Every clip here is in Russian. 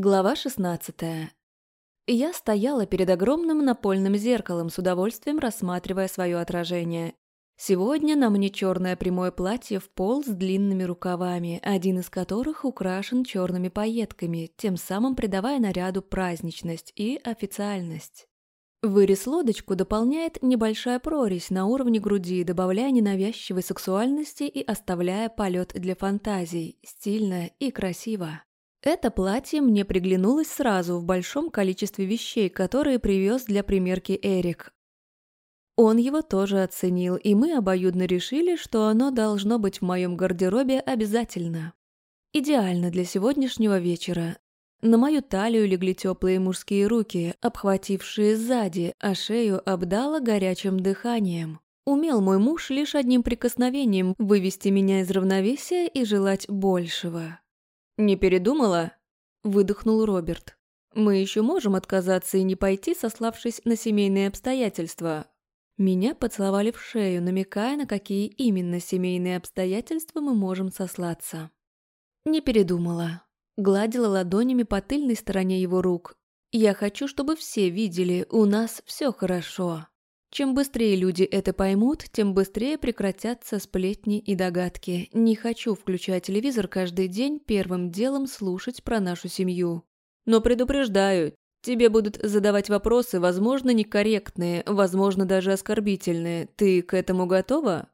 Глава 16. Я стояла перед огромным напольным зеркалом, с удовольствием рассматривая свое отражение. Сегодня на мне черное прямое платье в пол с длинными рукавами, один из которых украшен черными пайетками, тем самым придавая наряду праздничность и официальность. Вырез лодочку дополняет небольшая прорезь на уровне груди, добавляя ненавязчивой сексуальности и оставляя полет для фантазий, стильно и красиво. Это платье мне приглянулось сразу в большом количестве вещей, которые привез для примерки Эрик. Он его тоже оценил, и мы обоюдно решили, что оно должно быть в моем гардеробе обязательно. Идеально для сегодняшнего вечера. На мою талию легли теплые мужские руки, обхватившие сзади, а шею обдало горячим дыханием. Умел мой муж лишь одним прикосновением вывести меня из равновесия и желать большего. «Не передумала?» – выдохнул Роберт. «Мы еще можем отказаться и не пойти, сославшись на семейные обстоятельства». Меня поцеловали в шею, намекая, на какие именно семейные обстоятельства мы можем сослаться. Не передумала. Гладила ладонями по тыльной стороне его рук. «Я хочу, чтобы все видели, у нас все хорошо». Чем быстрее люди это поймут, тем быстрее прекратятся сплетни и догадки. Не хочу включать телевизор каждый день, первым делом слушать про нашу семью. Но предупреждаю, тебе будут задавать вопросы, возможно, некорректные, возможно, даже оскорбительные. Ты к этому готова?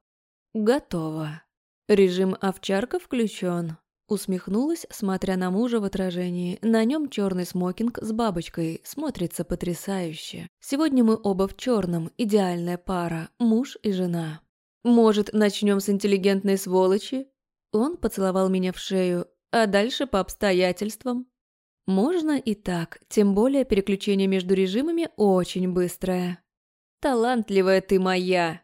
Готова. Режим овчарка включен. Усмехнулась, смотря на мужа в отражении. На нем черный смокинг с бабочкой. Смотрится потрясающе. Сегодня мы оба в черном. Идеальная пара. Муж и жена. Может, начнем с интеллигентной сволочи? Он поцеловал меня в шею. А дальше по обстоятельствам. Можно и так. Тем более переключение между режимами очень быстрое. Талантливая ты моя.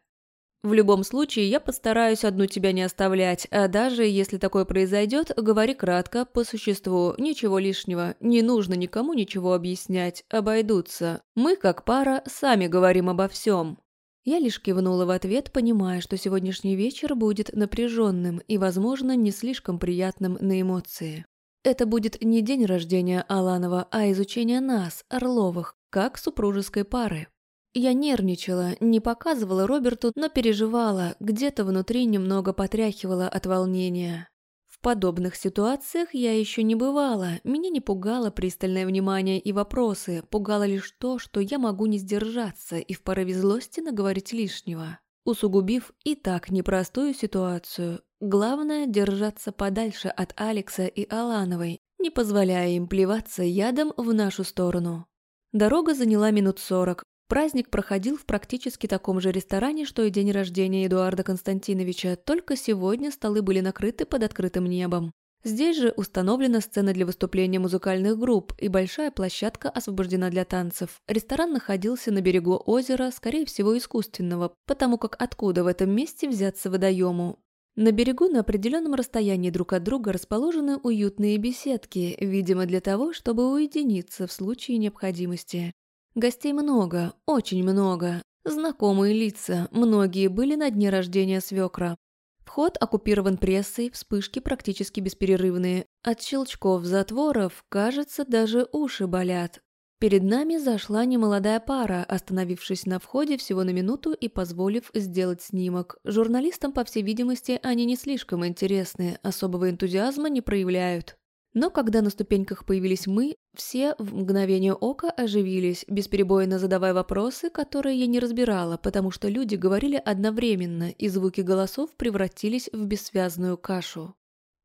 В любом случае, я постараюсь одну тебя не оставлять, а даже если такое произойдет, говори кратко, по существу, ничего лишнего, не нужно никому ничего объяснять, обойдутся. Мы, как пара, сами говорим обо всем. Я лишь кивнула в ответ, понимая, что сегодняшний вечер будет напряженным и, возможно, не слишком приятным на эмоции. Это будет не день рождения Аланова, а изучение нас, Орловых, как супружеской пары. Я нервничала, не показывала Роберту, но переживала, где-то внутри немного потряхивала от волнения. В подобных ситуациях я еще не бывала, меня не пугало пристальное внимание и вопросы, пугало лишь то, что я могу не сдержаться и в порыве злости наговорить лишнего, усугубив и так непростую ситуацию. Главное – держаться подальше от Алекса и Алановой, не позволяя им плеваться ядом в нашу сторону. Дорога заняла минут сорок, Праздник проходил в практически таком же ресторане, что и день рождения Эдуарда Константиновича, только сегодня столы были накрыты под открытым небом. Здесь же установлена сцена для выступления музыкальных групп и большая площадка освобождена для танцев. Ресторан находился на берегу озера, скорее всего искусственного, потому как откуда в этом месте взяться водоему. На берегу на определенном расстоянии друг от друга расположены уютные беседки, видимо для того, чтобы уединиться в случае необходимости. Гостей много, очень много. Знакомые лица, многие были на дне рождения свекра. Вход оккупирован прессой, вспышки практически бесперерывные. От щелчков затворов, кажется, даже уши болят. Перед нами зашла немолодая пара, остановившись на входе всего на минуту и позволив сделать снимок. Журналистам, по всей видимости, они не слишком интересны, особого энтузиазма не проявляют. Но когда на ступеньках появились мы, все в мгновение ока оживились, бесперебойно задавая вопросы, которые я не разбирала, потому что люди говорили одновременно, и звуки голосов превратились в бессвязную кашу.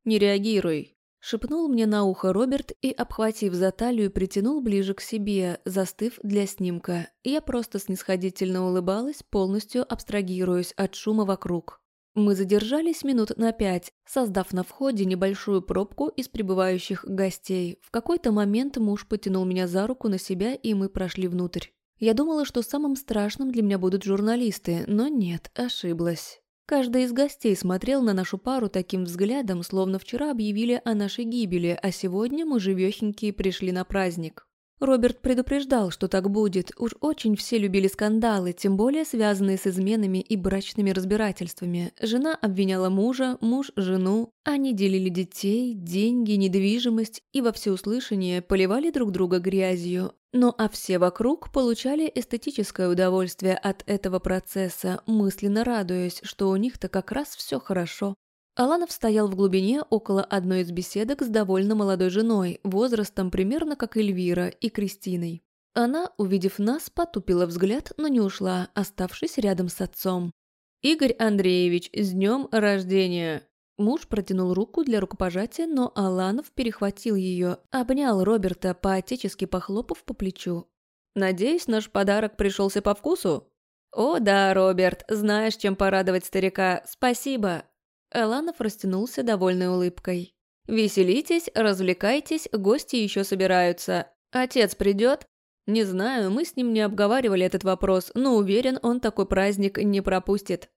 «Не реагируй», — шепнул мне на ухо Роберт и, обхватив за талию, притянул ближе к себе, застыв для снимка. Я просто снисходительно улыбалась, полностью абстрагируясь от шума вокруг. Мы задержались минут на пять, создав на входе небольшую пробку из прибывающих гостей. В какой-то момент муж потянул меня за руку на себя, и мы прошли внутрь. Я думала, что самым страшным для меня будут журналисты, но нет, ошиблась. Каждый из гостей смотрел на нашу пару таким взглядом, словно вчера объявили о нашей гибели, а сегодня мы живехенькие пришли на праздник. Роберт предупреждал, что так будет. Уж очень все любили скандалы, тем более связанные с изменами и брачными разбирательствами. Жена обвиняла мужа, муж – жену. Они делили детей, деньги, недвижимость и во всеуслышание поливали друг друга грязью. Ну а все вокруг получали эстетическое удовольствие от этого процесса, мысленно радуясь, что у них-то как раз все хорошо. Аланов стоял в глубине около одной из беседок с довольно молодой женой, возрастом примерно как Эльвира и Кристиной. Она, увидев нас, потупила взгляд, но не ушла, оставшись рядом с отцом. «Игорь Андреевич, с днем рождения!» Муж протянул руку для рукопожатия, но Аланов перехватил ее, обнял Роберта, поотечески похлопав по плечу. «Надеюсь, наш подарок пришелся по вкусу?» «О да, Роберт, знаешь, чем порадовать старика. Спасибо!» Эланов растянулся довольной улыбкой. «Веселитесь, развлекайтесь, гости еще собираются. Отец придет?» «Не знаю, мы с ним не обговаривали этот вопрос, но уверен, он такой праздник не пропустит.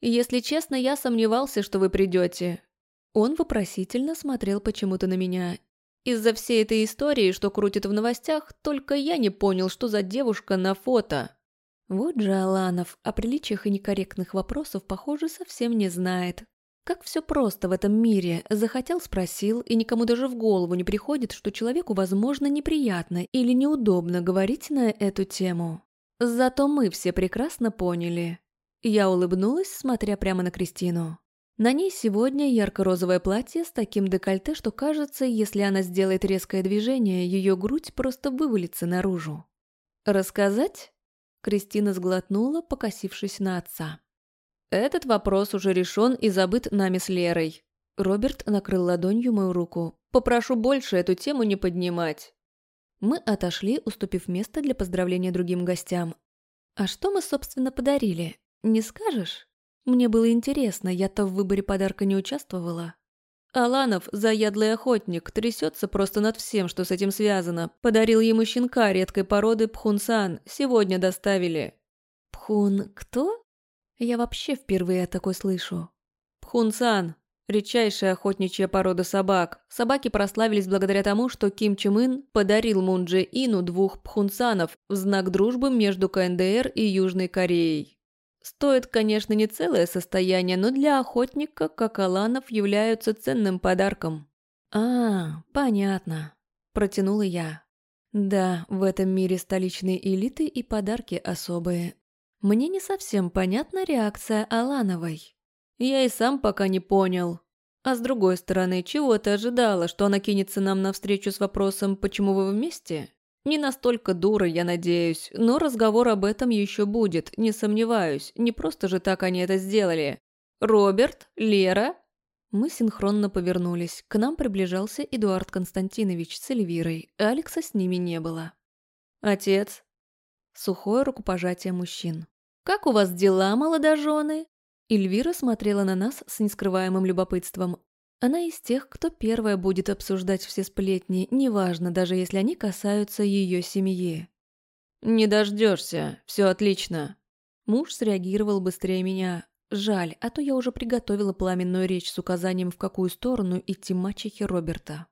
Если честно, я сомневался, что вы придете». Он вопросительно смотрел почему-то на меня. Из-за всей этой истории, что крутит в новостях, только я не понял, что за девушка на фото. Вот же Аланов о приличиях и некорректных вопросов, похоже, совсем не знает. Как все просто в этом мире. Захотел – спросил, и никому даже в голову не приходит, что человеку, возможно, неприятно или неудобно говорить на эту тему. Зато мы все прекрасно поняли. Я улыбнулась, смотря прямо на Кристину. На ней сегодня ярко-розовое платье с таким декольте, что кажется, если она сделает резкое движение, ее грудь просто вывалится наружу. «Рассказать?» Кристина сглотнула, покосившись на отца. Этот вопрос уже решен и забыт нами с Лерой. Роберт накрыл ладонью мою руку. Попрошу больше эту тему не поднимать. Мы отошли, уступив место для поздравления другим гостям. А что мы, собственно, подарили? Не скажешь? Мне было интересно, я-то в выборе подарка не участвовала. Аланов, заядлый охотник, трясется просто над всем, что с этим связано. Подарил ему щенка редкой породы Пхунсан. Сегодня доставили. Пхун кто? Я вообще впервые такой слышу. Пхунсан – редчайшая охотничья порода собак. Собаки прославились благодаря тому, что Ким Чен Ын подарил Мун Дже Ину двух пхунсанов в знак дружбы между КНДР и Южной Кореей. Стоит, конечно, не целое состояние, но для охотника, как Аланов, являются ценным подарком. «А, понятно», – протянула я. «Да, в этом мире столичные элиты и подарки особые. Мне не совсем понятна реакция Алановой. Я и сам пока не понял. А с другой стороны, чего ты ожидала, что она кинется нам навстречу с вопросом «почему вы вместе?» Не настолько дура, я надеюсь, но разговор об этом еще будет, не сомневаюсь, не просто же так они это сделали. «Роберт? Лера?» Мы синхронно повернулись. К нам приближался Эдуард Константинович с Эльвирой. Алекса с ними не было. «Отец?» Сухое рукопожатие мужчин. «Как у вас дела, молодожены?» Эльвира смотрела на нас с нескрываемым любопытством. Она из тех, кто первая будет обсуждать все сплетни, неважно, даже если они касаются ее семьи. «Не дождешься, все отлично». Муж среагировал быстрее меня. Жаль, а то я уже приготовила пламенную речь с указанием, в какую сторону идти мачехе Роберта.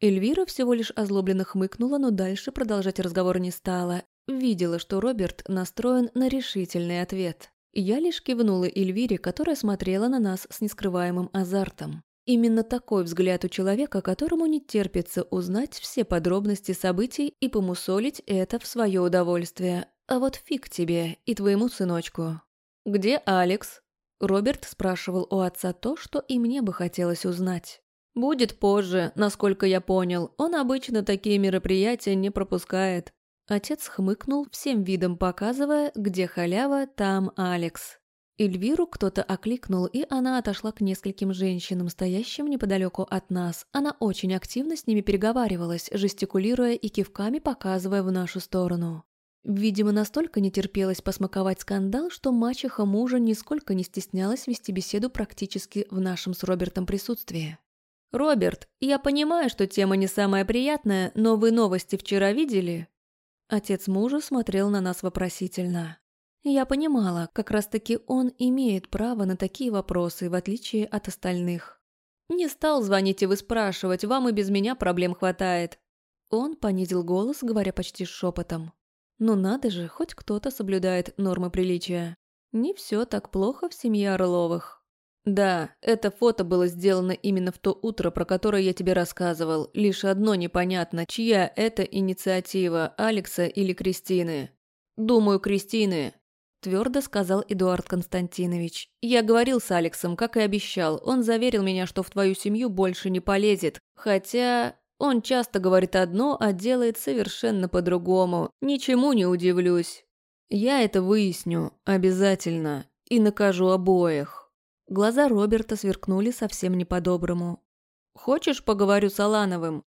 Эльвира всего лишь озлобленно хмыкнула, но дальше продолжать разговор не стала, Видела, что Роберт настроен на решительный ответ. Я лишь кивнула Эльвире, которая смотрела на нас с нескрываемым азартом. Именно такой взгляд у человека, которому не терпится узнать все подробности событий и помусолить это в свое удовольствие. А вот фиг тебе и твоему сыночку. «Где Алекс?» Роберт спрашивал у отца то, что и мне бы хотелось узнать. «Будет позже, насколько я понял. Он обычно такие мероприятия не пропускает. Отец хмыкнул, всем видом показывая, где халява, там Алекс. Эльвиру кто-то окликнул, и она отошла к нескольким женщинам, стоящим неподалеку от нас. Она очень активно с ними переговаривалась, жестикулируя и кивками показывая в нашу сторону. Видимо, настолько не терпелось посмаковать скандал, что мачеха мужа нисколько не стеснялась вести беседу практически в нашем с Робертом присутствии. «Роберт, я понимаю, что тема не самая приятная, но вы новости вчера видели?» Отец мужа смотрел на нас вопросительно. Я понимала, как раз-таки он имеет право на такие вопросы, в отличие от остальных. «Не стал звонить и выспрашивать, вам и без меня проблем хватает». Он понизил голос, говоря почти шепотом. «Ну надо же, хоть кто-то соблюдает нормы приличия. Не все так плохо в семье Орловых». «Да, это фото было сделано именно в то утро, про которое я тебе рассказывал. Лишь одно непонятно, чья это инициатива, Алекса или Кристины. Думаю, Кристины», – твердо сказал Эдуард Константинович. «Я говорил с Алексом, как и обещал. Он заверил меня, что в твою семью больше не полезет. Хотя он часто говорит одно, а делает совершенно по-другому. Ничему не удивлюсь. Я это выясню, обязательно, и накажу обоих». Глаза Роберта сверкнули совсем не по-доброму. «Хочешь, поговорю с Алановым?»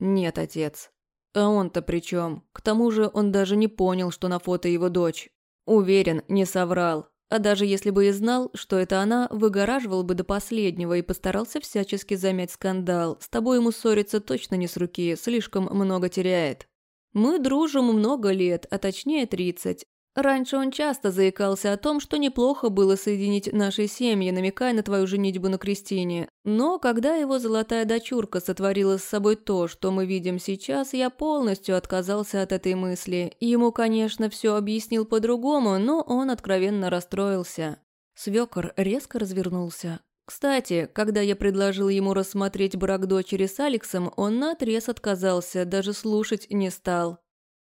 «Нет, отец». «А он-то при чем? К тому же он даже не понял, что на фото его дочь. Уверен, не соврал. А даже если бы и знал, что это она, выгораживал бы до последнего и постарался всячески замять скандал. С тобой ему ссориться точно не с руки, слишком много теряет. Мы дружим много лет, а точнее тридцать. Раньше он часто заикался о том, что неплохо было соединить наши семьи, намекая на твою женитьбу на Кристине. Но когда его золотая дочурка сотворила с собой то, что мы видим сейчас, я полностью отказался от этой мысли. Ему, конечно, все объяснил по-другому, но он откровенно расстроился. Свекор резко развернулся. Кстати, когда я предложил ему рассмотреть брак дочери с Алексом, он наотрез отказался, даже слушать не стал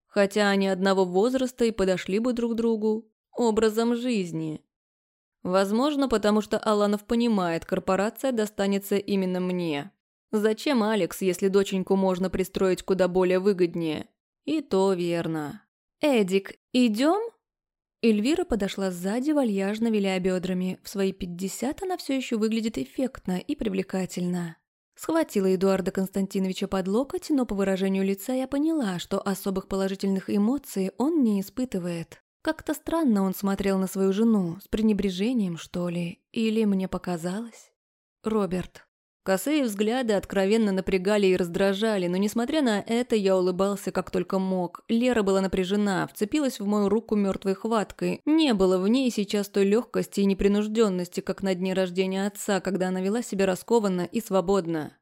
хотя они одного возраста и подошли бы друг другу образом жизни. Возможно, потому что Аланов понимает, корпорация достанется именно мне. Зачем Алекс, если доченьку можно пристроить куда более выгоднее? И то верно. «Эдик, идем?» Эльвира подошла сзади, вальяжно виляя бедрами. В свои пятьдесят она все еще выглядит эффектно и привлекательно. Схватила Эдуарда Константиновича под локоть, но по выражению лица я поняла, что особых положительных эмоций он не испытывает. Как-то странно он смотрел на свою жену, с пренебрежением, что ли, или мне показалось? Роберт. Косые взгляды откровенно напрягали и раздражали, но несмотря на это, я улыбался как только мог. Лера была напряжена, вцепилась в мою руку мертвой хваткой. Не было в ней сейчас той легкости и непринужденности, как на дне рождения отца, когда она вела себя раскованно и свободно.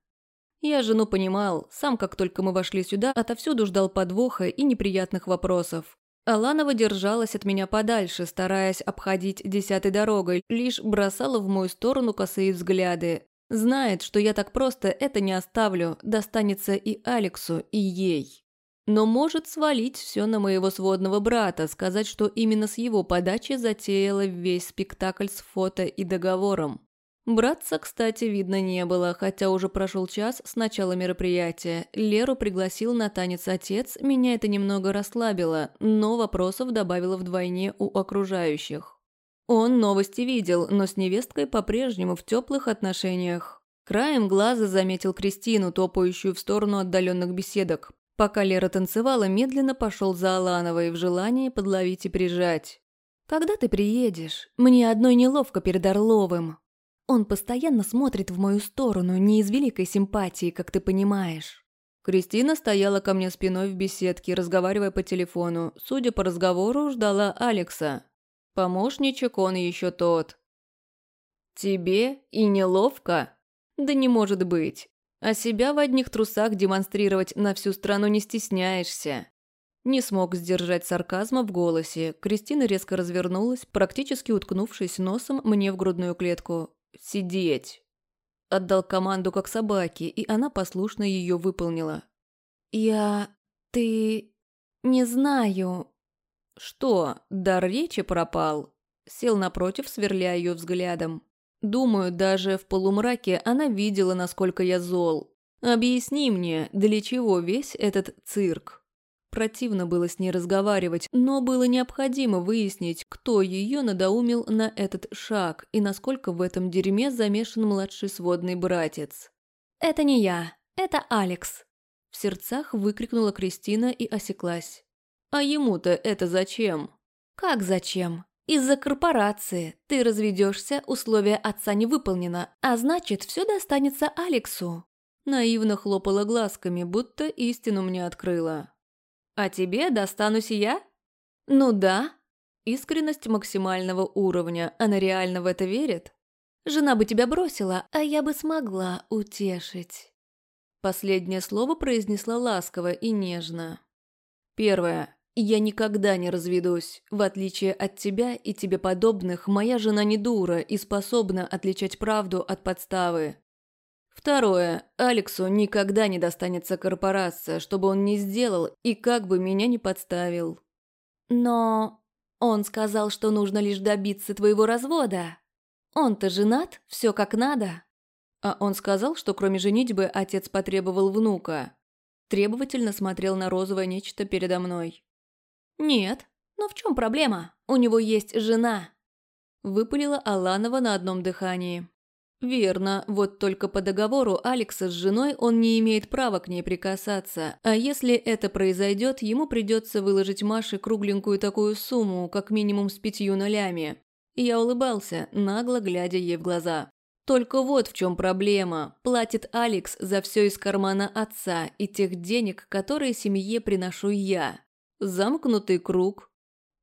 Я жену понимал, сам как только мы вошли сюда, отовсюду ждал подвоха и неприятных вопросов. Аланова держалась от меня подальше, стараясь обходить десятой дорогой, лишь бросала в мою сторону косые взгляды. Знает, что я так просто это не оставлю, достанется и Алексу, и ей. Но может свалить все на моего сводного брата, сказать, что именно с его подачи затеяла весь спектакль с фото и договором. Братца, кстати, видно не было, хотя уже прошел час с начала мероприятия. Леру пригласил на танец отец, меня это немного расслабило, но вопросов добавило вдвойне у окружающих. Он новости видел, но с невесткой по-прежнему в теплых отношениях. Краем глаза заметил Кристину, топающую в сторону отдаленных беседок. Пока Лера танцевала, медленно пошел за Алановой в желании подловить и прижать. «Когда ты приедешь? Мне одной неловко перед Орловым. Он постоянно смотрит в мою сторону, не из великой симпатии, как ты понимаешь». Кристина стояла ко мне спиной в беседке, разговаривая по телефону. Судя по разговору, ждала Алекса. Помощничек он еще тот. Тебе и неловко? Да не может быть. А себя в одних трусах демонстрировать на всю страну не стесняешься. Не смог сдержать сарказма в голосе. Кристина резко развернулась, практически уткнувшись носом мне в грудную клетку. «Сидеть!» Отдал команду как собаке, и она послушно ее выполнила. «Я... ты... не знаю. «Что, дар речи пропал?» Сел напротив, сверля ее взглядом. Думаю, даже в полумраке она видела, насколько я зол. Объясни мне, для чего весь этот цирк? Противно было с ней разговаривать, но было необходимо выяснить, кто ее надоумил на этот шаг и насколько в этом дерьме замешан младший сводный братец. «Это не я, это Алекс!» В сердцах выкрикнула Кристина и осеклась. А ему-то это зачем? Как зачем? Из-за корпорации. Ты разведешься, условие отца не выполнено, а значит, все достанется Алексу. Наивно хлопала глазками, будто истину мне открыла. А тебе достанусь я? Ну да. Искренность максимального уровня. Она реально в это верит? Жена бы тебя бросила, а я бы смогла утешить. Последнее слово произнесла ласково и нежно. Первое. Я никогда не разведусь. В отличие от тебя и тебе подобных, моя жена не дура и способна отличать правду от подставы. Второе. Алексу никогда не достанется корпорация, чтобы он не сделал и как бы меня не подставил. Но он сказал, что нужно лишь добиться твоего развода. Он-то женат, все как надо. А он сказал, что кроме женитьбы отец потребовал внука. Требовательно смотрел на розовое нечто передо мной. «Нет, но в чем проблема? У него есть жена!» Выпалила Аланова на одном дыхании. «Верно, вот только по договору Алекса с женой он не имеет права к ней прикасаться, а если это произойдет, ему придется выложить Маше кругленькую такую сумму, как минимум с пятью нулями». Я улыбался, нагло глядя ей в глаза. Только вот в чем проблема. Платит Алекс за все из кармана отца и тех денег, которые семье приношу я. Замкнутый круг.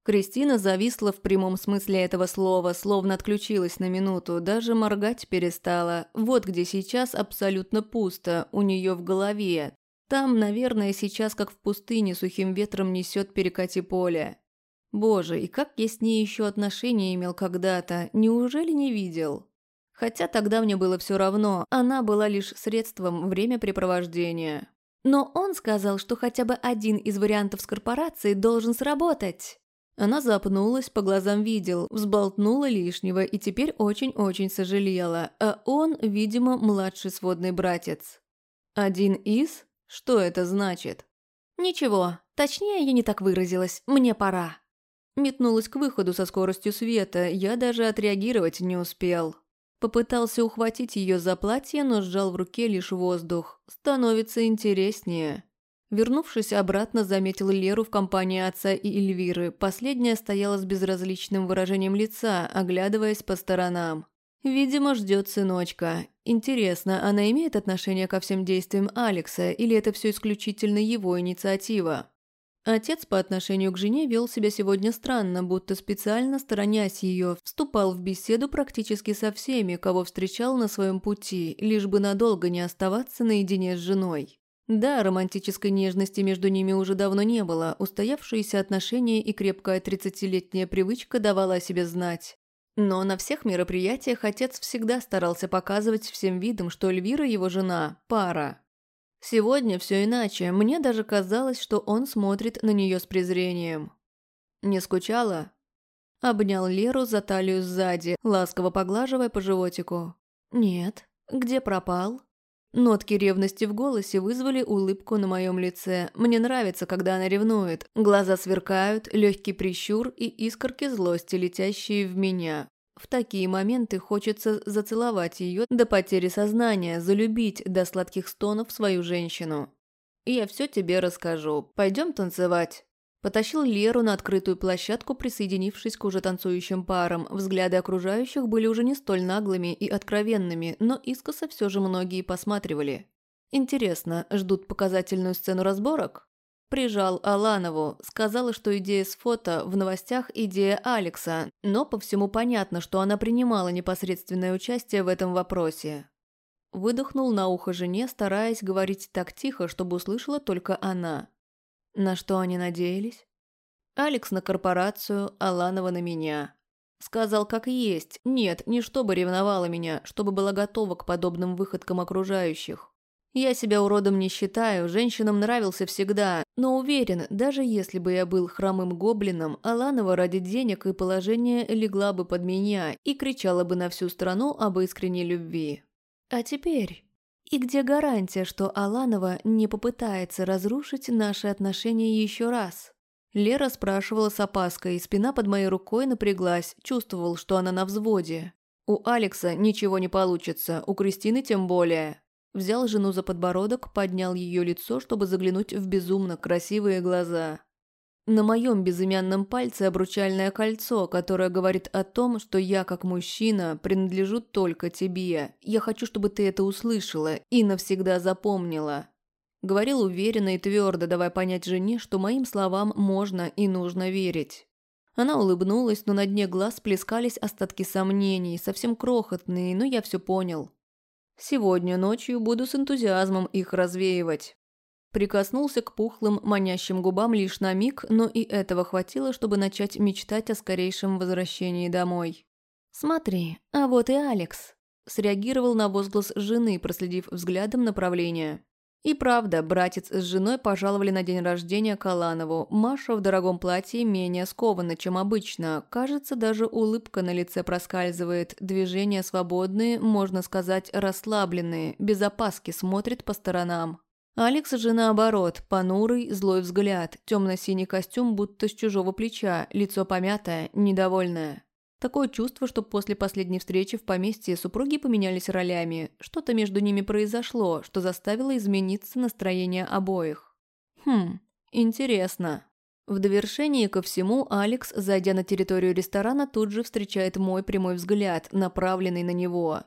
Кристина зависла в прямом смысле этого слова, словно отключилась на минуту, даже моргать перестала. Вот где сейчас абсолютно пусто, у нее в голове. Там, наверное, сейчас как в пустыне сухим ветром несет перекати поле. Боже, и как я с ней еще отношения имел когда-то, неужели не видел? Хотя тогда мне было все равно, она была лишь средством времяпрепровождения. Но он сказал, что хотя бы один из вариантов с корпорацией должен сработать. Она запнулась, по глазам видел, взболтнула лишнего и теперь очень-очень сожалела, а он, видимо, младший сводный братец. «Один из? Что это значит?» «Ничего, точнее я не так выразилась, мне пора». Метнулась к выходу со скоростью света, я даже отреагировать не успел. Попытался ухватить ее за платье, но сжал в руке лишь воздух. Становится интереснее. Вернувшись обратно, заметил Леру в компании отца и Эльвиры. Последняя стояла с безразличным выражением лица, оглядываясь по сторонам. Видимо, ждет сыночка. Интересно, она имеет отношение ко всем действиям Алекса, или это все исключительно его инициатива? Отец по отношению к жене вел себя сегодня странно, будто специально сторонясь ее, вступал в беседу практически со всеми, кого встречал на своем пути, лишь бы надолго не оставаться наедине с женой. Да, романтической нежности между ними уже давно не было, устоявшиеся отношения и крепкая тридцатилетняя привычка давала о себе знать. Но на всех мероприятиях отец всегда старался показывать всем видом, что Эльвира его жена – пара. Сегодня все иначе, мне даже казалось, что он смотрит на нее с презрением. «Не скучала?» Обнял Леру за талию сзади, ласково поглаживая по животику. «Нет. Где пропал?» Нотки ревности в голосе вызвали улыбку на моем лице. Мне нравится, когда она ревнует. Глаза сверкают, легкий прищур и искорки злости, летящие в меня. В такие моменты хочется зацеловать ее до потери сознания, залюбить до сладких стонов свою женщину. «Я все тебе расскажу. Пойдем танцевать». Потащил Леру на открытую площадку, присоединившись к уже танцующим парам. Взгляды окружающих были уже не столь наглыми и откровенными, но искоса все же многие посматривали. Интересно, ждут показательную сцену разборок? Прижал Аланову, сказала, что идея с фото в новостях – идея Алекса, но по всему понятно, что она принимала непосредственное участие в этом вопросе. Выдохнул на ухо жене, стараясь говорить так тихо, чтобы услышала только она. На что они надеялись? Алекс на корпорацию, Аланова на меня. Сказал, как есть. Нет, не чтобы ревновала меня, чтобы была готова к подобным выходкам окружающих. Я себя уродом не считаю, женщинам нравился всегда, но уверен, даже если бы я был хромым гоблином, Аланова ради денег и положения легла бы под меня и кричала бы на всю страну об искренней любви. А теперь... И где гарантия, что Аланова не попытается разрушить наши отношения еще раз? Лера спрашивала с опаской, спина под моей рукой напряглась, чувствовал, что она на взводе. У Алекса ничего не получится, у Кристины тем более. Взял жену за подбородок, поднял ее лицо, чтобы заглянуть в безумно красивые глаза. На моем безымянном пальце обручальное кольцо, которое говорит о том, что я, как мужчина, принадлежу только тебе. Я хочу, чтобы ты это услышала и навсегда запомнила. Говорил уверенно и твердо, давая понять жене, что моим словам можно и нужно верить. Она улыбнулась, но на дне глаз плескались остатки сомнений, совсем крохотные, но я все понял. Сегодня ночью буду с энтузиазмом их развеивать. Прикоснулся к пухлым, манящим губам лишь на миг, но и этого хватило, чтобы начать мечтать о скорейшем возвращении домой. «Смотри, а вот и Алекс», – среагировал на возглас жены, проследив взглядом направление. И правда, братец с женой пожаловали на день рождения Каланову. Маша в дорогом платье менее скована, чем обычно. Кажется, даже улыбка на лице проскальзывает. Движения свободные, можно сказать, расслабленные. Без опаски смотрит по сторонам. Алекс же наоборот, понурый, злой взгляд, темно-синий костюм будто с чужого плеча, лицо помятое, недовольное. Такое чувство, что после последней встречи в поместье супруги поменялись ролями, что-то между ними произошло, что заставило измениться настроение обоих. Хм, интересно. В довершении ко всему, Алекс, зайдя на территорию ресторана, тут же встречает мой прямой взгляд, направленный на него.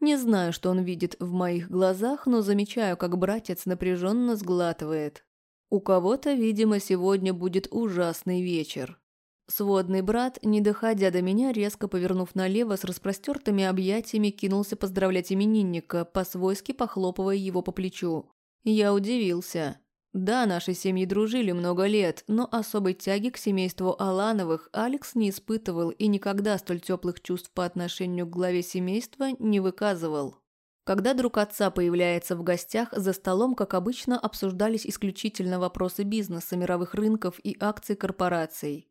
Не знаю, что он видит в моих глазах, но замечаю, как братец напряженно сглатывает. У кого-то, видимо, сегодня будет ужасный вечер. Сводный брат, не доходя до меня, резко повернув налево, с распростертыми объятиями кинулся поздравлять именинника, по-свойски похлопывая его по плечу. Я удивился. Да, наши семьи дружили много лет, но особой тяги к семейству Алановых Алекс не испытывал и никогда столь теплых чувств по отношению к главе семейства не выказывал. Когда друг отца появляется в гостях, за столом, как обычно, обсуждались исключительно вопросы бизнеса, мировых рынков и акций корпораций.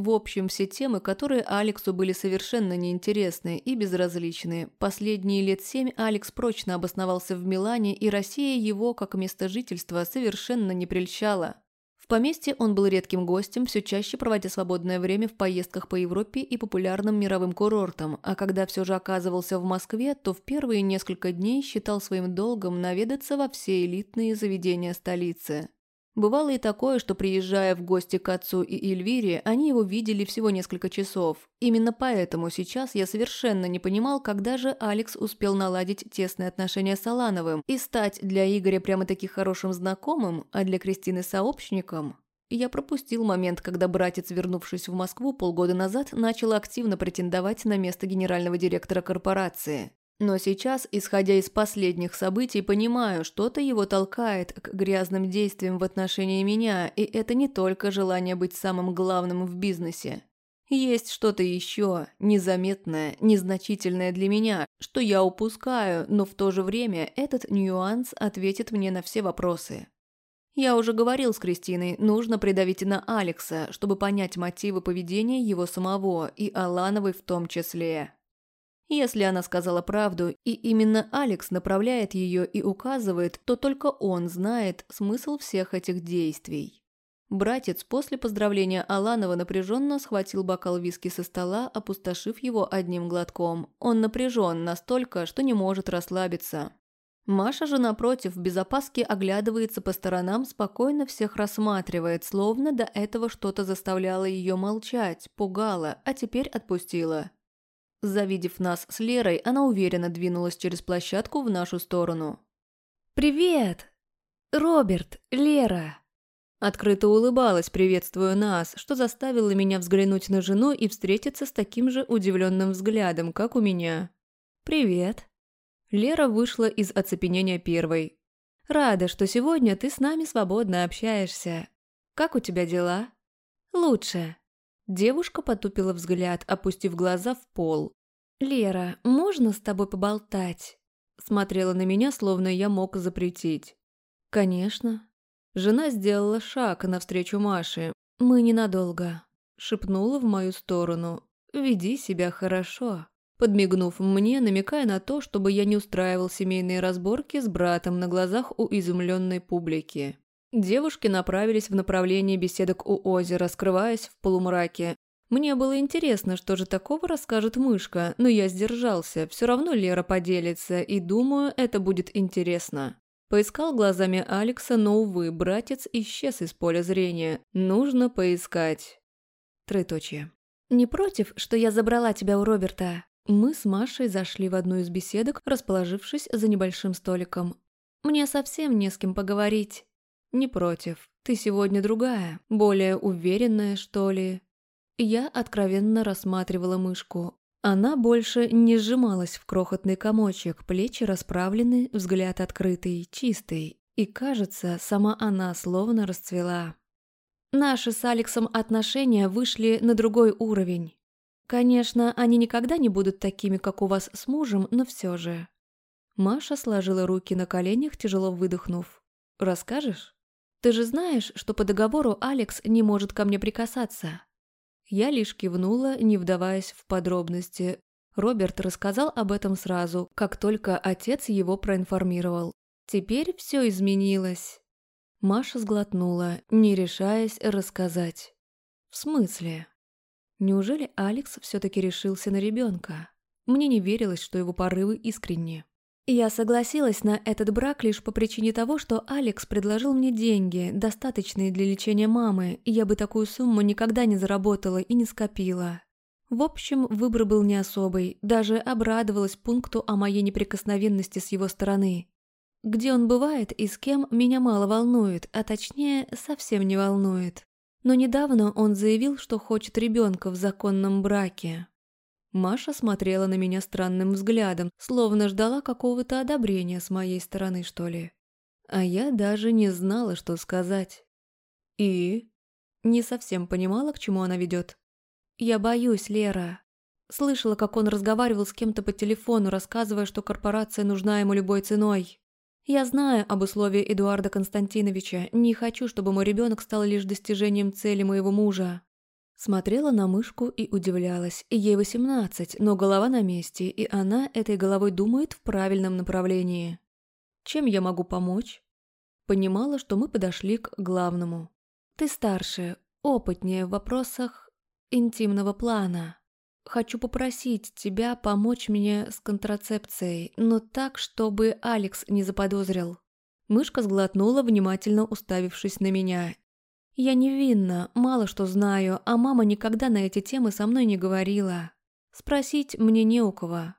В общем, все темы, которые Алексу были совершенно неинтересны и безразличны. Последние лет семь Алекс прочно обосновался в Милане, и Россия его, как место жительства, совершенно не прельщала. В поместье он был редким гостем, все чаще проводя свободное время в поездках по Европе и популярным мировым курортам, а когда все же оказывался в Москве, то в первые несколько дней считал своим долгом наведаться во все элитные заведения столицы. Бывало и такое, что приезжая в гости к отцу и Эльвире, они его видели всего несколько часов. Именно поэтому сейчас я совершенно не понимал, когда же Алекс успел наладить тесные отношения с Алановым и стать для Игоря прямо-таки хорошим знакомым, а для Кристины сообщником. Я пропустил момент, когда братец, вернувшись в Москву полгода назад, начал активно претендовать на место генерального директора корпорации. Но сейчас, исходя из последних событий, понимаю, что-то его толкает к грязным действиям в отношении меня, и это не только желание быть самым главным в бизнесе. Есть что-то еще, незаметное, незначительное для меня, что я упускаю, но в то же время этот нюанс ответит мне на все вопросы. Я уже говорил с Кристиной, нужно придавить на Алекса, чтобы понять мотивы поведения его самого и Алановой в том числе. Если она сказала правду, и именно Алекс направляет ее и указывает, то только он знает смысл всех этих действий. Братец после поздравления Аланова напряженно схватил бокал виски со стола, опустошив его одним глотком. Он напряжен настолько, что не может расслабиться. Маша же, напротив, в безопаске оглядывается по сторонам, спокойно всех рассматривает, словно до этого что-то заставляло ее молчать, пугало, а теперь отпустила. Завидев нас с Лерой, она уверенно двинулась через площадку в нашу сторону. «Привет! Роберт, Лера!» Открыто улыбалась, приветствуя нас, что заставило меня взглянуть на жену и встретиться с таким же удивленным взглядом, как у меня. «Привет!» Лера вышла из оцепенения первой. «Рада, что сегодня ты с нами свободно общаешься. Как у тебя дела?» «Лучше. Девушка потупила взгляд, опустив глаза в пол. «Лера, можно с тобой поболтать?» Смотрела на меня, словно я мог запретить. «Конечно». Жена сделала шаг навстречу Маше. «Мы ненадолго», — шепнула в мою сторону. «Веди себя хорошо», подмигнув мне, намекая на то, чтобы я не устраивал семейные разборки с братом на глазах у изумленной публики. Девушки направились в направлении беседок у озера, скрываясь в полумраке. Мне было интересно, что же такого расскажет мышка, но я сдержался, все равно Лера поделится, и думаю, это будет интересно. Поискал глазами Алекса, но, увы, братец исчез из поля зрения. Нужно поискать. Троеточие. «Не против, что я забрала тебя у Роберта?» Мы с Машей зашли в одну из беседок, расположившись за небольшим столиком. «Мне совсем не с кем поговорить». «Не против. Ты сегодня другая, более уверенная, что ли?» Я откровенно рассматривала мышку. Она больше не сжималась в крохотный комочек, плечи расправлены, взгляд открытый, чистый, и, кажется, сама она словно расцвела. Наши с Алексом отношения вышли на другой уровень. Конечно, они никогда не будут такими, как у вас с мужем, но все же. Маша сложила руки на коленях, тяжело выдохнув. «Расскажешь? Ты же знаешь, что по договору Алекс не может ко мне прикасаться». Я лишь кивнула, не вдаваясь в подробности. Роберт рассказал об этом сразу, как только отец его проинформировал. Теперь все изменилось. Маша сглотнула, не решаясь рассказать. «В смысле?» Неужели Алекс все-таки решился на ребенка? Мне не верилось, что его порывы искренни. Я согласилась на этот брак лишь по причине того, что Алекс предложил мне деньги, достаточные для лечения мамы, и я бы такую сумму никогда не заработала и не скопила. В общем, выбор был не особый, даже обрадовалась пункту о моей неприкосновенности с его стороны. Где он бывает и с кем, меня мало волнует, а точнее, совсем не волнует. Но недавно он заявил, что хочет ребенка в законном браке. Маша смотрела на меня странным взглядом, словно ждала какого-то одобрения с моей стороны, что ли. А я даже не знала, что сказать. И? Не совсем понимала, к чему она ведет. «Я боюсь, Лера», Слышала, как он разговаривал с кем-то по телефону, рассказывая, что корпорация нужна ему любой ценой. Я знаю об условии Эдуарда Константиновича, не хочу, чтобы мой ребенок стал лишь достижением цели моего мужа. Смотрела на мышку и удивлялась. Ей 18, но голова на месте, и она этой головой думает в правильном направлении. Чем я могу помочь? Понимала, что мы подошли к главному. Ты старше, опытнее в вопросах интимного плана. Хочу попросить тебя помочь мне с контрацепцией, но так, чтобы Алекс не заподозрил». Мышка сглотнула, внимательно уставившись на меня. «Я невинна, мало что знаю, а мама никогда на эти темы со мной не говорила. Спросить мне не у кого.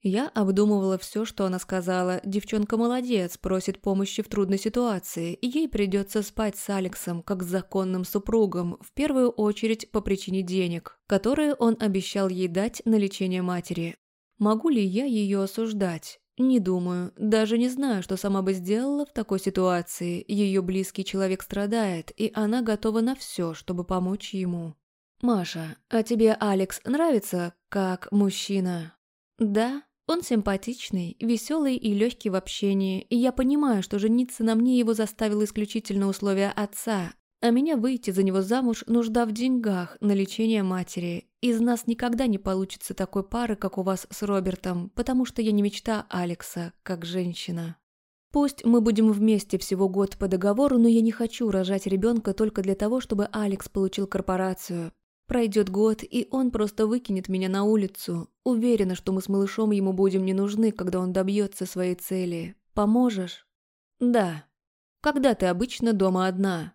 Я обдумывала все, что она сказала. Девчонка молодец, просит помощи в трудной ситуации, ей придется спать с Алексом, как с законным супругом, в первую очередь по причине денег, которые он обещал ей дать на лечение матери. Могу ли я ее осуждать? Не думаю. Даже не знаю, что сама бы сделала в такой ситуации. Ее близкий человек страдает, и она готова на все, чтобы помочь ему. «Маша, а тебе Алекс нравится как мужчина?» «Да, он симпатичный, веселый и легкий в общении, и я понимаю, что жениться на мне его заставило исключительно условия отца, а меня выйти за него замуж нужда в деньгах на лечение матери. Из нас никогда не получится такой пары, как у вас с Робертом, потому что я не мечта Алекса, как женщина. Пусть мы будем вместе всего год по договору, но я не хочу рожать ребенка только для того, чтобы Алекс получил корпорацию. Пройдет год, и он просто выкинет меня на улицу. Уверена, что мы с малышом ему будем не нужны, когда он добьется своей цели. Поможешь? Да. Когда ты обычно дома одна?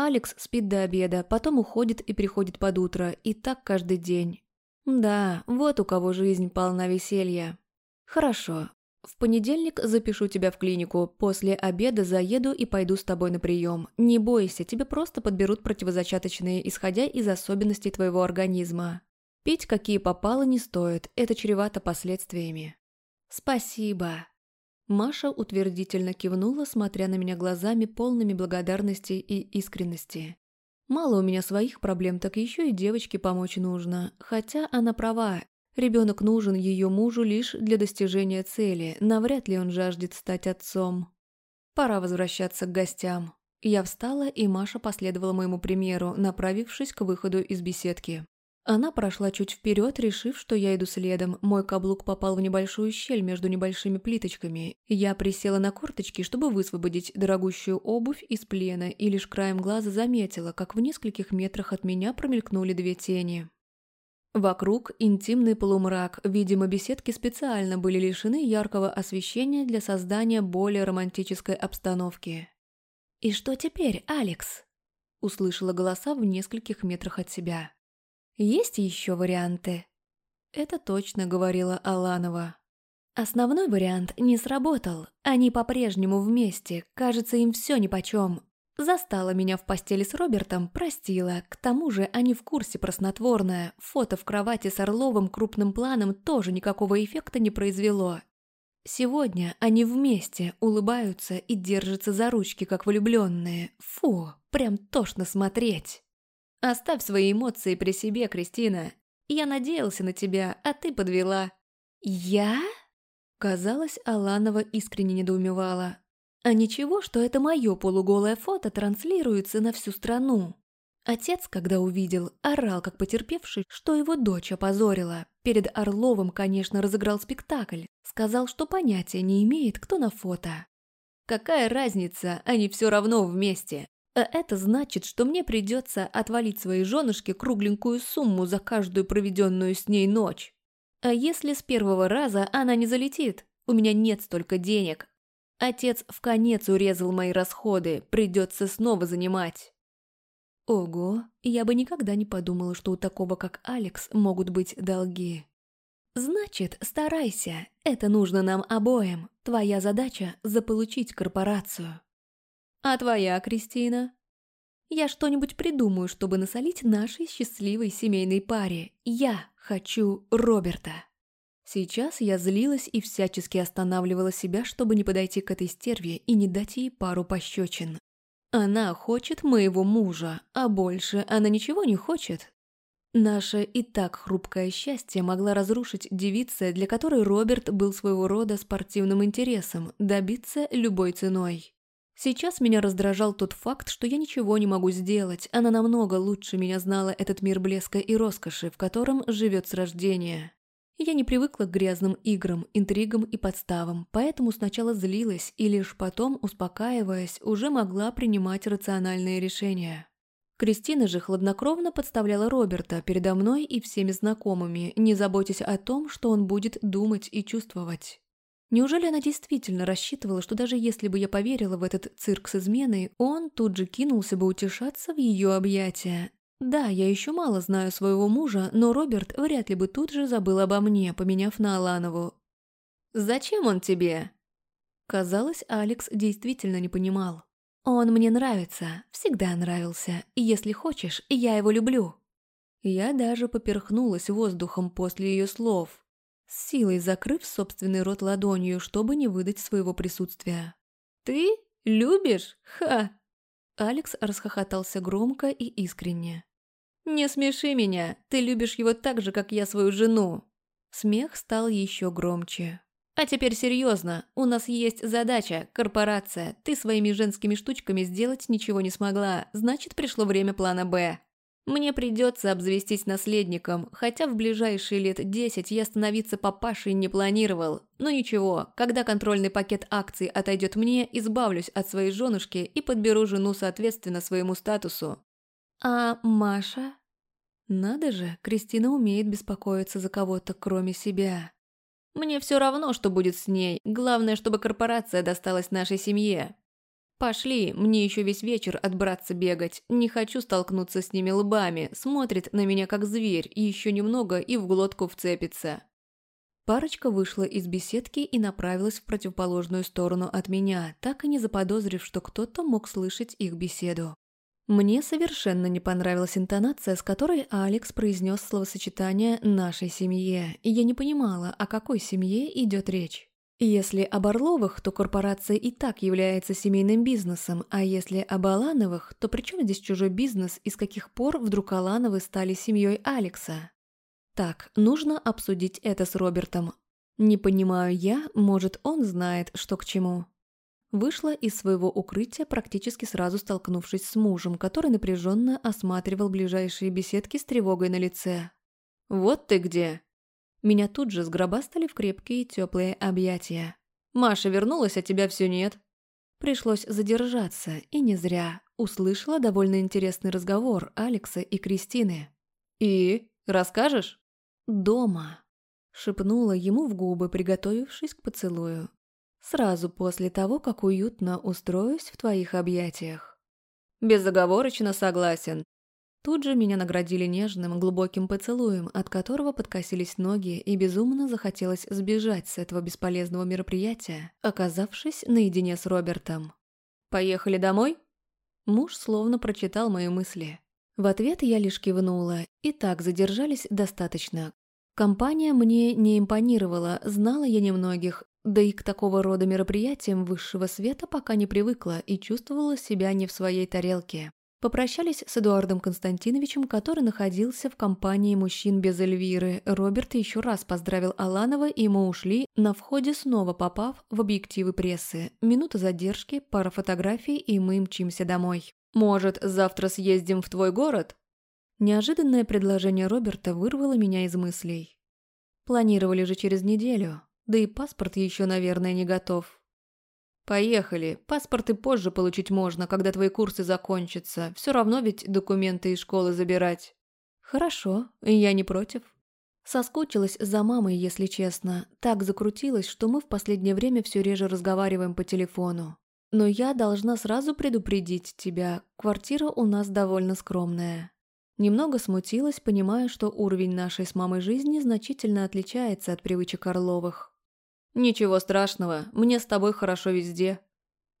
Алекс спит до обеда, потом уходит и приходит под утро, и так каждый день. Да, вот у кого жизнь полна веселья. Хорошо, в понедельник запишу тебя в клинику. После обеда заеду и пойду с тобой на прием. Не бойся, тебе просто подберут противозачаточные, исходя из особенностей твоего организма. Пить какие попало не стоит, это чревато последствиями. Спасибо. Маша утвердительно кивнула, смотря на меня глазами, полными благодарности и искренности. Мало у меня своих проблем, так еще и девочке помочь нужно. Хотя она права, Ребенок нужен ее мужу лишь для достижения цели, навряд ли он жаждет стать отцом. Пора возвращаться к гостям. Я встала, и Маша последовала моему примеру, направившись к выходу из беседки. Она прошла чуть вперед, решив, что я иду следом. Мой каблук попал в небольшую щель между небольшими плиточками. Я присела на корточки, чтобы высвободить дорогущую обувь из плена, и лишь краем глаза заметила, как в нескольких метрах от меня промелькнули две тени. Вокруг интимный полумрак, видимо, беседки специально были лишены яркого освещения для создания более романтической обстановки. «И что теперь, Алекс?» – услышала голоса в нескольких метрах от себя. «Есть еще варианты?» Это точно говорила Аланова. Основной вариант не сработал. Они по-прежнему вместе, кажется, им все нипочем. Застала меня в постели с Робертом, простила. К тому же они в курсе про снотворное. Фото в кровати с Орловым крупным планом тоже никакого эффекта не произвело. Сегодня они вместе улыбаются и держатся за ручки, как влюбленные. Фу, прям тошно смотреть. Оставь свои эмоции при себе, Кристина. Я надеялся на тебя, а ты подвела. Я? Казалось, Аланова искренне недоумевала. А ничего, что это мое полуголое фото транслируется на всю страну. Отец, когда увидел, орал как потерпевший, что его дочь опозорила. Перед Орловым, конечно, разыграл спектакль. Сказал, что понятия не имеет, кто на фото. Какая разница, они все равно вместе. А это значит, что мне придется отвалить своей женушке кругленькую сумму за каждую проведенную с ней ночь. А если с первого раза она не залетит? У меня нет столько денег, Отец в конец урезал мои расходы, придется снова занимать. Ого, я бы никогда не подумала, что у такого, как Алекс, могут быть долги. Значит, старайся, это нужно нам обоим. Твоя задача – заполучить корпорацию. А твоя, Кристина? Я что-нибудь придумаю, чтобы насолить нашей счастливой семейной паре. Я хочу Роберта. Сейчас я злилась и всячески останавливала себя, чтобы не подойти к этой стерве и не дать ей пару пощечин. Она хочет моего мужа, а больше она ничего не хочет. Наше и так хрупкое счастье могла разрушить девица, для которой Роберт был своего рода спортивным интересом, добиться любой ценой. Сейчас меня раздражал тот факт, что я ничего не могу сделать, она намного лучше меня знала этот мир блеска и роскоши, в котором живет с рождения. Я не привыкла к грязным играм, интригам и подставам, поэтому сначала злилась и лишь потом, успокаиваясь, уже могла принимать рациональные решения. Кристина же хладнокровно подставляла Роберта передо мной и всеми знакомыми, не заботясь о том, что он будет думать и чувствовать. Неужели она действительно рассчитывала, что даже если бы я поверила в этот цирк с изменой, он тут же кинулся бы утешаться в ее объятия, да, я еще мало знаю своего мужа, но Роберт вряд ли бы тут же забыл обо мне, поменяв на Аланову. «Зачем он тебе?» Казалось, Алекс действительно не понимал. «Он мне нравится, всегда нравился, и если хочешь, я его люблю». Я даже поперхнулась воздухом после ее слов, с силой закрыв собственный рот ладонью, чтобы не выдать своего присутствия. «Ты? Любишь? Ха!» Алекс расхохотался громко и искренне. «Не смеши меня, ты любишь его так же, как я свою жену». Смех стал еще громче. «А теперь серьезно, у нас есть задача, корпорация. Ты своими женскими штучками сделать ничего не смогла, значит, пришло время плана «Б». Мне придется обзавестись наследником, хотя в ближайшие лет десять я становиться папашей не планировал. Но ничего, когда контрольный пакет акций отойдет мне, избавлюсь от своей женушки и подберу жену соответственно своему статусу. А Маша? Надо же, Кристина умеет беспокоиться за кого-то, кроме себя. Мне все равно, что будет с ней. Главное, чтобы корпорация досталась нашей семье. Пошли, мне еще весь вечер от братца бегать. Не хочу столкнуться с ними лбами. Смотрит на меня как зверь, и еще немного и в глотку вцепится. Парочка вышла из беседки и направилась в противоположную сторону от меня, так и не заподозрив, что кто-то мог слышать их беседу. Мне совершенно не понравилась интонация, с которой Алекс произнес словосочетание «нашей семье», и я не понимала, о какой семье идет речь. Если об Орловых, то корпорация и так является семейным бизнесом, а если об Алановых, то при чем здесь чужой бизнес и с каких пор вдруг Алановы стали семьей Алекса? Так, нужно обсудить это с Робертом. Не понимаю я, может он знает, что к чему. Вышла из своего укрытия, практически сразу столкнувшись с мужем, который напряженно осматривал ближайшие беседки с тревогой на лице. «Вот ты где!» Меня тут же сгробастали в крепкие теплые объятия. «Маша вернулась, а тебя все нет». Пришлось задержаться, и не зря. Услышала довольно интересный разговор Алекса и Кристины. «И? Расскажешь?» «Дома», — шепнула ему в губы, приготовившись к поцелую. Сразу после того, как уютно устроюсь в твоих объятиях. Безоговорочно согласен. Тут же меня наградили нежным, глубоким поцелуем, от которого подкосились ноги, и безумно захотелось сбежать с этого бесполезного мероприятия, оказавшись наедине с Робертом. «Поехали домой?» Муж словно прочитал мои мысли. В ответ я лишь кивнула, и так задержались достаточно. Компания мне не импонировала, знала я немногих, да и к такого рода мероприятиям высшего света пока не привыкла и чувствовала себя не в своей тарелке. Попрощались с Эдуардом Константиновичем, который находился в компании мужчин без Эльвиры. Роберт еще раз поздравил Аланова, и мы ушли, на входе снова попав в объективы прессы. Минута задержки, пара фотографий, и мы мчимся домой. «Может, завтра съездим в твой город?» Неожиданное предложение Роберта вырвало меня из мыслей. Планировали же через неделю, да и паспорт еще, наверное, не готов. «Поехали. Паспорты позже получить можно, когда твои курсы закончатся. Все равно ведь документы из школы забирать». «Хорошо, я не против». Соскучилась за мамой, если честно. Так закрутилась, что мы в последнее время все реже разговариваем по телефону. Но я должна сразу предупредить тебя, квартира у нас довольно скромная. Немного смутилась, понимая, что уровень нашей с мамой жизни значительно отличается от привычек Орловых. «Ничего страшного, мне с тобой хорошо везде».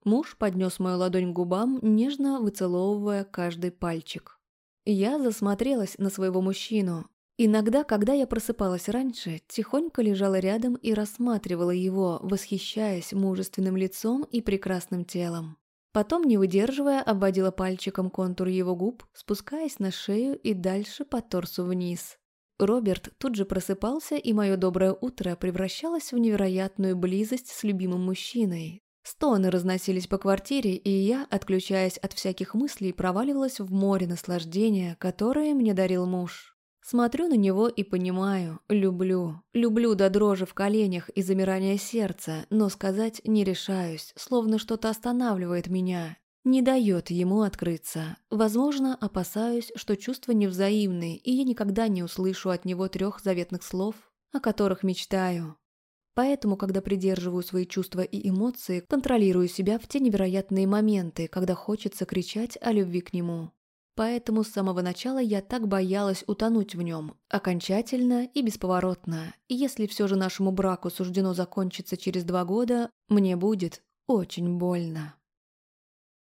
Муж поднес мою ладонь к губам, нежно выцеловывая каждый пальчик. Я засмотрелась на своего мужчину. Иногда, когда я просыпалась раньше, тихонько лежала рядом и рассматривала его, восхищаясь мужественным лицом и прекрасным телом. Потом, не выдерживая, обводила пальчиком контур его губ, спускаясь на шею и дальше по торсу вниз. Роберт тут же просыпался, и мое доброе утро превращалось в невероятную близость с любимым мужчиной. Стоны разносились по квартире, и я, отключаясь от всяких мыслей, проваливалась в море наслаждения, которое мне дарил муж. Смотрю на него и понимаю, люблю. Люблю до дрожи в коленях и замирания сердца, но сказать не решаюсь, словно что-то останавливает меня, не дает ему открыться. Возможно, опасаюсь, что чувства невзаимны, и я никогда не услышу от него трех заветных слов, о которых мечтаю. Поэтому, когда придерживаю свои чувства и эмоции, контролирую себя в те невероятные моменты, когда хочется кричать о любви к нему. Поэтому с самого начала я так боялась утонуть в нем, окончательно и бесповоротно. И если все же нашему браку суждено закончиться через два года, мне будет очень больно.